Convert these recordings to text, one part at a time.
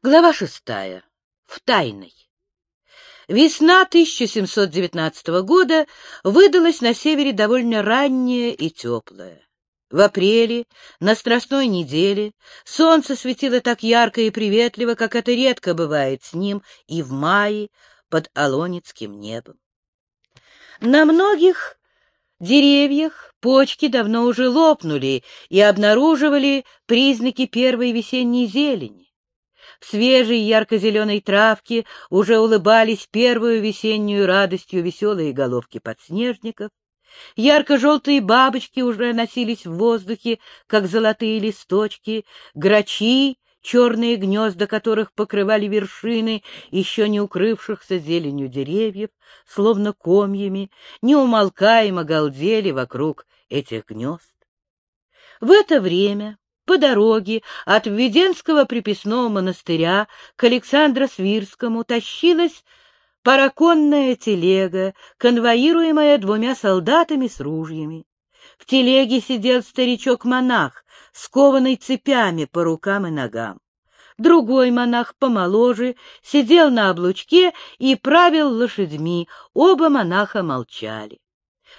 Глава шестая. В тайной. Весна 1719 года выдалась на севере довольно ранняя и теплая. В апреле, на Страстной неделе, солнце светило так ярко и приветливо, как это редко бывает с ним, и в мае под Алонецким небом. На многих деревьях почки давно уже лопнули и обнаруживали признаки первой весенней зелени. Свежей ярко-зеленой травке уже улыбались первую весеннюю радостью веселые головки подснежников. Ярко-желтые бабочки уже носились в воздухе, как золотые листочки, грачи, черные гнезда которых покрывали вершины еще не укрывшихся зеленью деревьев, словно комьями, неумолкаемо галдели вокруг этих гнезд. В это время по дороге от Введенского приписного монастыря к Александро-Свирскому тащилась параконная телега, конвоируемая двумя солдатами с ружьями. В телеге сидел старичок-монах, скованный цепями по рукам и ногам. Другой монах, помоложе, сидел на облучке и правил лошадьми, оба монаха молчали.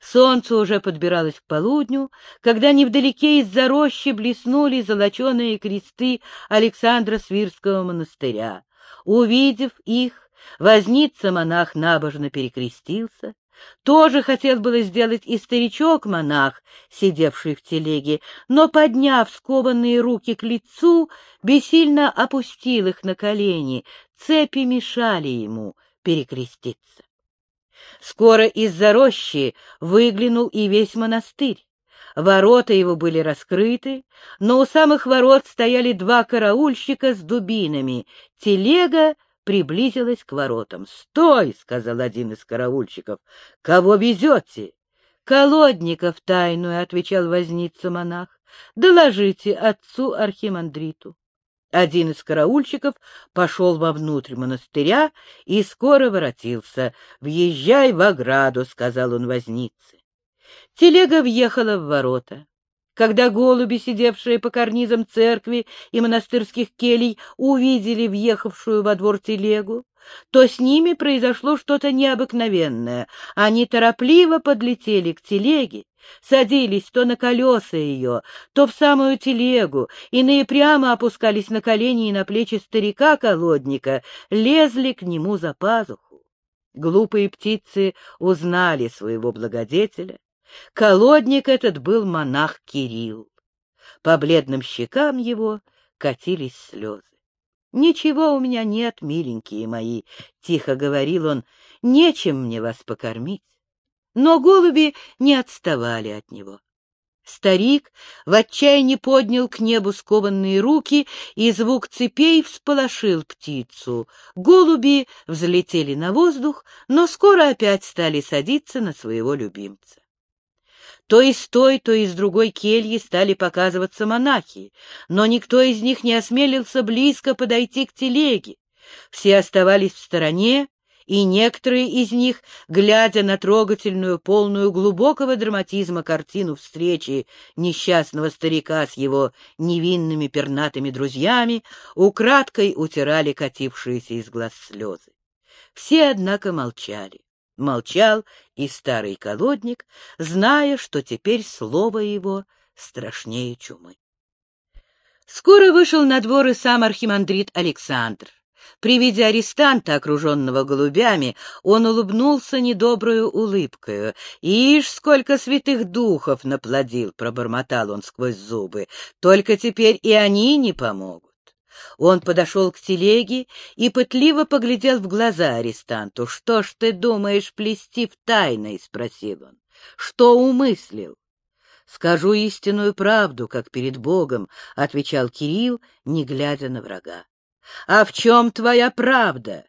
Солнце уже подбиралось к полудню, когда невдалеке из-за рощи блеснули золоченые кресты Александра Свирского монастыря. Увидев их, возница-монах набожно перекрестился. Тоже хотел было сделать и старичок-монах, сидевший в телеге, но, подняв скованные руки к лицу, бессильно опустил их на колени, цепи мешали ему перекреститься. Скоро из-за рощи выглянул и весь монастырь. Ворота его были раскрыты, но у самых ворот стояли два караульщика с дубинами. Телега приблизилась к воротам. «Стой!» — сказал один из караульщиков. «Кого везете?» «Колодников тайную», — отвечал возница монах. «Доложите отцу архимандриту». Один из караульщиков пошел вовнутрь монастыря и скоро воротился. «Въезжай в ограду», — сказал он вознице. Телега въехала в ворота. Когда голуби, сидевшие по карнизам церкви и монастырских келей, увидели въехавшую во двор телегу, то с ними произошло что-то необыкновенное. Они торопливо подлетели к телеге, садились то на колеса ее, то в самую телегу, иные прямо опускались на колени и на плечи старика-колодника, лезли к нему за пазуху. Глупые птицы узнали своего благодетеля. Колодник этот был монах Кирилл. По бледным щекам его катились слезы. — Ничего у меня нет, миленькие мои, — тихо говорил он, — нечем мне вас покормить. Но голуби не отставали от него. Старик в отчаянии поднял к небу скованные руки, и звук цепей всполошил птицу. Голуби взлетели на воздух, но скоро опять стали садиться на своего любимца. То из той, то из другой кельи стали показываться монахи, но никто из них не осмелился близко подойти к телеге. Все оставались в стороне, и некоторые из них, глядя на трогательную, полную глубокого драматизма картину встречи несчастного старика с его невинными пернатыми друзьями, украдкой утирали катившиеся из глаз слезы. Все, однако, молчали. Молчал и старый колодник, зная, что теперь слово его страшнее чумы. Скоро вышел на двор и сам архимандрит Александр. При виде арестанта, окруженного голубями, он улыбнулся недобрую улыбкою. «Ишь, сколько святых духов наплодил!» — пробормотал он сквозь зубы. «Только теперь и они не помогут». Он подошел к телеге и пытливо поглядел в глаза арестанту. «Что ж ты думаешь плести в тайной?» — спросил он. «Что умыслил?» «Скажу истинную правду, как перед Богом», — отвечал Кирилл, не глядя на врага. А в чем твоя правда?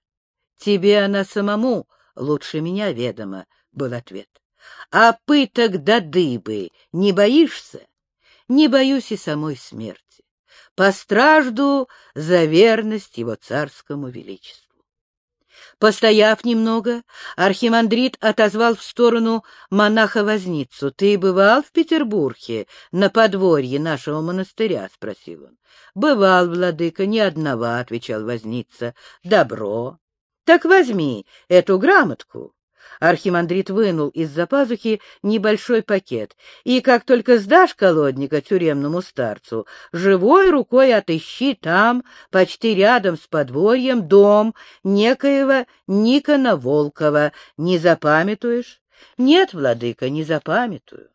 Тебе она самому лучше меня ведома, — был ответ. А пыток до дыбы не боишься? Не боюсь и самой смерти. Постражду за верность его царскому величеству. Постояв немного, архимандрит отозвал в сторону монаха-возницу. — Ты бывал в Петербурге, на подворье нашего монастыря? — спросил он. — Бывал, владыка, ни одного, — отвечал возница. — Добро. — Так возьми эту грамотку. Архимандрит вынул из-за пазухи небольшой пакет, и как только сдашь колодника тюремному старцу, живой рукой отыщи там, почти рядом с подворьем, дом некоего Никона Волкова. Не запамятуешь? Нет, владыка, не запамятую.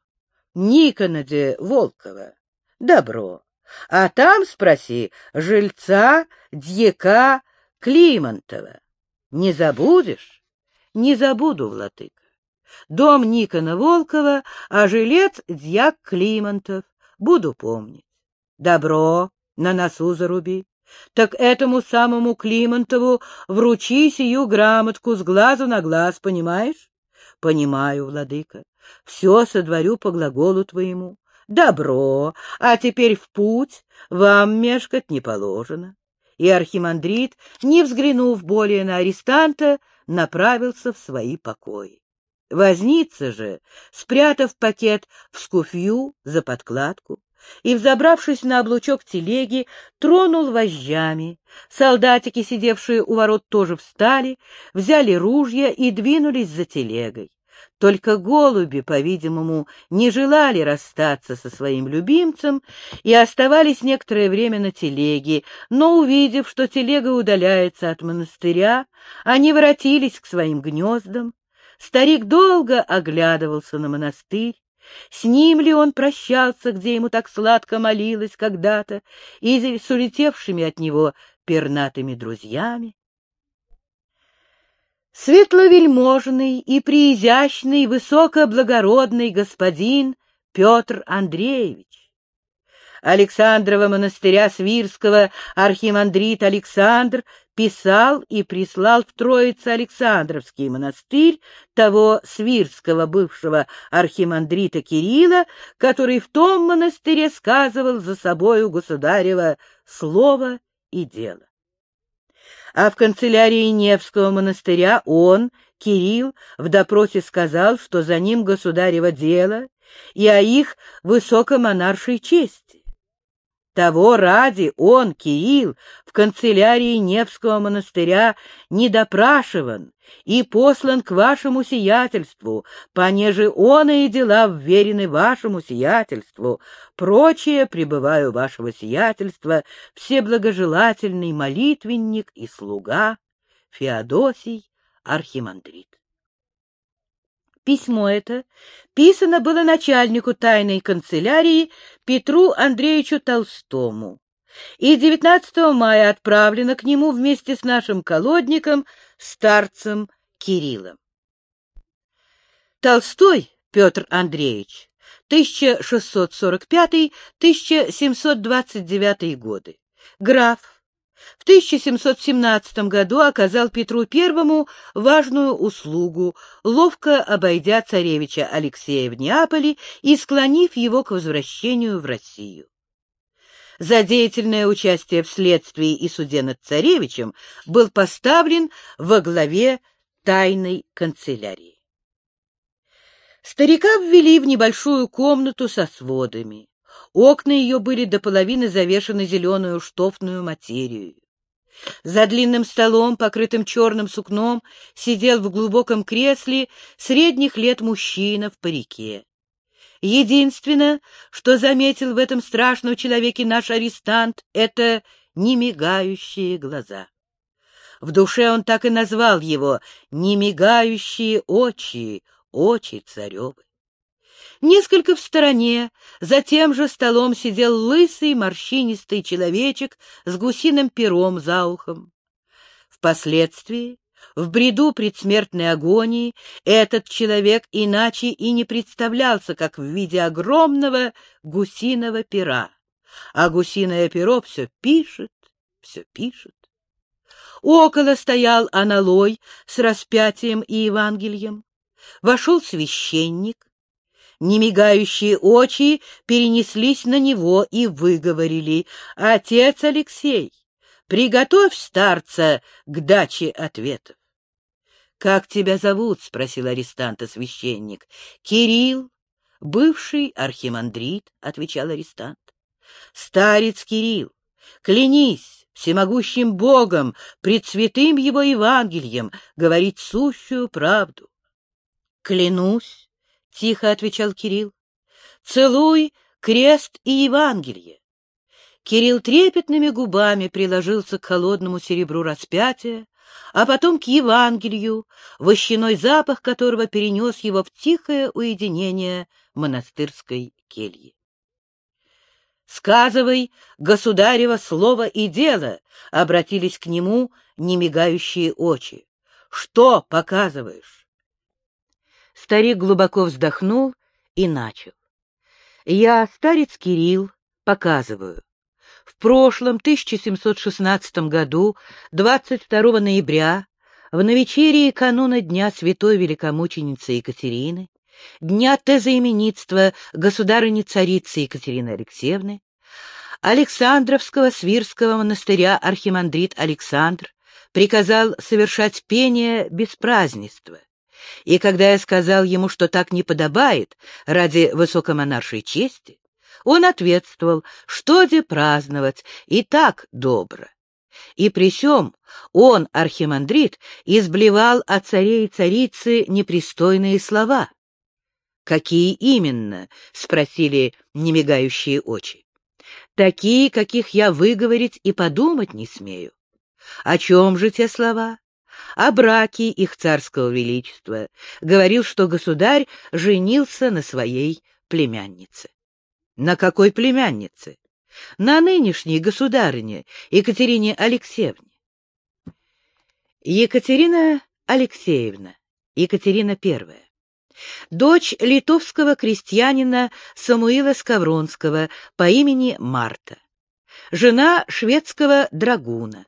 Никона де Волкова. Добро. А там спроси жильца дьяка Климонтова. Не забудешь? Не забуду, владыка. Дом Никона Волкова, а жилец дьяк Климонтов. Буду помнить. Добро, на носу заруби. Так этому самому Климонтову вручи сию грамотку с глазу на глаз, понимаешь? Понимаю, владыка. Все сотворю по глаголу твоему. Добро, а теперь в путь, вам мешкать не положено. И архимандрит, не взглянув более на арестанта, направился в свои покои. Возница же, спрятав пакет в скуфью за подкладку и, взобравшись на облучок телеги, тронул вожжами. Солдатики, сидевшие у ворот, тоже встали, взяли ружья и двинулись за телегой. Только голуби, по-видимому, не желали расстаться со своим любимцем и оставались некоторое время на телеге, но, увидев, что телега удаляется от монастыря, они воротились к своим гнездам. Старик долго оглядывался на монастырь, с ним ли он прощался, где ему так сладко молилось когда-то, и с улетевшими от него пернатыми друзьями? Светловельможный и приизящный высокоблагородный господин Петр Андреевич. Александрова монастыря Свирского архимандрит Александр писал и прислал в Троице-Александровский монастырь того свирского бывшего архимандрита Кирилла, который в том монастыре сказывал за собою государева слово и дело а в канцелярии Невского монастыря он, Кирилл, в допросе сказал, что за ним государево дело и о их высокомонаршей чести. Того ради он, Кирилл, в канцелярии Невского монастыря не допрашиван и послан к вашему сиятельству, понеже он и дела вверены вашему сиятельству. Прочее пребываю вашего сиятельства, всеблагожелательный молитвенник и слуга Феодосий Архимандрит. Письмо это писано было начальнику тайной канцелярии Петру Андреевичу Толстому и 19 мая отправлено к нему вместе с нашим колодником, старцем Кириллом. Толстой Петр Андреевич, 1645-1729 годы, граф, в 1717 году оказал Петру I важную услугу, ловко обойдя царевича Алексея в Неаполе и склонив его к возвращению в Россию. За деятельное участие в следствии и суде над царевичем был поставлен во главе тайной канцелярии. Старика ввели в небольшую комнату со сводами. Окна ее были до половины завешаны зеленую штофную материю. За длинным столом, покрытым черным сукном, сидел в глубоком кресле средних лет мужчина в парике. Единственное, что заметил в этом страшном человеке наш арестант, это немигающие глаза. В душе он так и назвал его «немигающие очи, очи царевы». Несколько в стороне, за тем же столом сидел лысый морщинистый человечек с гусиным пером за ухом. Впоследствии, в бреду предсмертной агонии, этот человек иначе и не представлялся, как в виде огромного гусиного пера. А гусиное перо все пишет, все пишет. Около стоял аналой с распятием и Евангелием. Вошел священник, Немигающие очи перенеслись на него и выговорили. «Отец Алексей, приготовь старца к даче ответов». — Как тебя зовут? — спросил арестанта священник. — Кирилл, бывший архимандрит, — отвечал арестант. — Старец Кирилл, клянись всемогущим Богом, пред святым его Евангелием, говорить сущую правду. — Клянусь, — тихо отвечал Кирилл, — целуй крест и Евангелие. Кирилл трепетными губами приложился к холодному серебру распятия, а потом к Евангелию, вощаной запах которого перенес его в тихое уединение монастырской кельи. «Сказывай, государево слово и дело!» — обратились к нему немигающие очи. «Что показываешь?» Старик глубоко вздохнул и начал. «Я, старец Кирилл, показываю. В прошлом 1716 году, 22 ноября, в новечерии кануна Дня Святой Великомученицы Екатерины, Дня тезаименитства государыни-царицы Екатерины Алексеевны, Александровского Свирского монастыря архимандрит Александр приказал совершать пение без празднества. И когда я сказал ему, что так не подобает ради высокомонаршей чести, он ответствовал, что де праздновать, и так добро. И при сём он, архимандрит, изблевал о царе и царице непристойные слова. «Какие именно?» — спросили немигающие очи. «Такие, каких я выговорить и подумать не смею». «О чем же те слова?» «О браке их царского величества». Говорил, что государь женился на своей племяннице. На какой племяннице? На нынешней государыне Екатерине Алексеевне. Екатерина Алексеевна, Екатерина I. Дочь литовского крестьянина Самуила Скавронского по имени Марта. Жена шведского драгуна.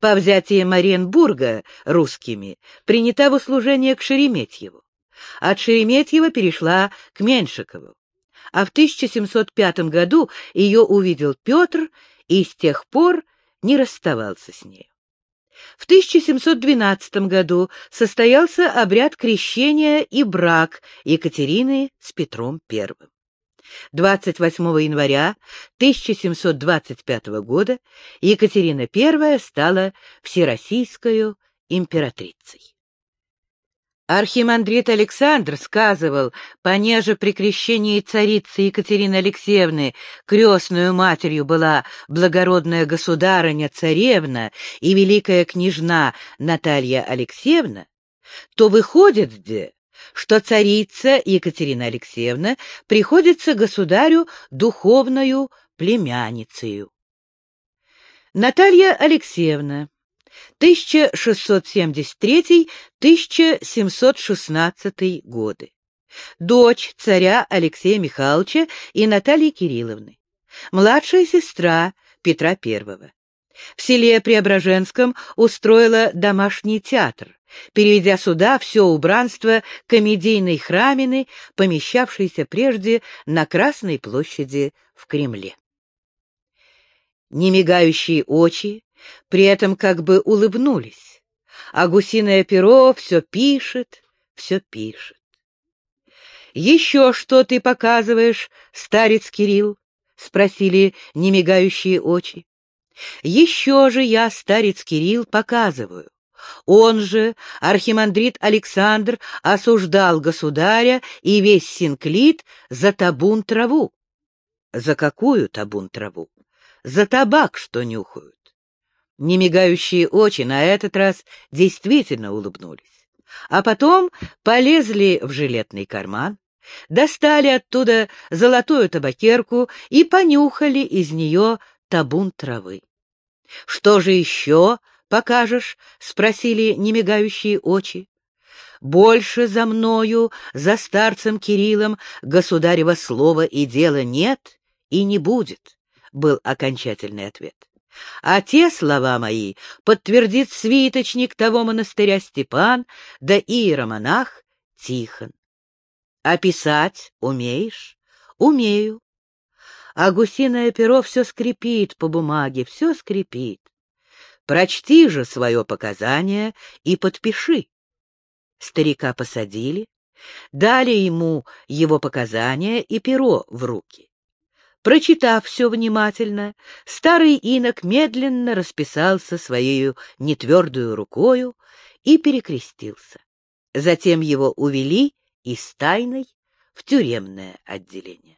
По взятии Мариенбурга русскими принята в услужение к Шереметьеву. От Шереметьева перешла к Меньшикову а в 1705 году ее увидел Петр и с тех пор не расставался с нею. В 1712 году состоялся обряд крещения и брак Екатерины с Петром I. 28 января 1725 года Екатерина I стала всероссийской императрицей. Архимандрит Александр сказывал, понеже при крещении царицы Екатерины Алексеевны крестную матерью была благородная государыня-царевна и великая княжна Наталья Алексеевна, то выходит где, что царица Екатерина Алексеевна приходится государю духовную племянницею. Наталья Алексеевна 1673-1716 годы. Дочь царя Алексея Михайловича и Натальи Кирилловны. Младшая сестра Петра I. В селе Преображенском устроила домашний театр, переведя сюда все убранство комедийной храмины, помещавшейся прежде на Красной площади в Кремле. Немигающие очи, при этом как бы улыбнулись, а гусиное перо все пишет, все пишет. «Еще что ты показываешь, старец Кирилл?» — спросили немигающие очи. «Еще же я, старец Кирилл, показываю. Он же, архимандрит Александр, осуждал государя и весь синклит за табун траву. За какую табун траву? За табак, что нюхают. Немигающие очи на этот раз действительно улыбнулись. А потом полезли в жилетный карман, достали оттуда золотую табакерку и понюхали из нее табун травы. — Что же еще покажешь? — спросили немигающие очи. — Больше за мною, за старцем Кириллом, государева слова и дела нет и не будет, — был окончательный ответ. А те слова мои подтвердит свиточник того монастыря Степан, да иеромонах Тихон. А писать умеешь? Умею. А гусиное перо все скрипит по бумаге, все скрипит. Прочти же свое показание и подпиши. Старика посадили, дали ему его показания и перо в руки. Прочитав все внимательно, старый инок медленно расписался своей нетвердую рукою и перекрестился. Затем его увели из тайной в тюремное отделение.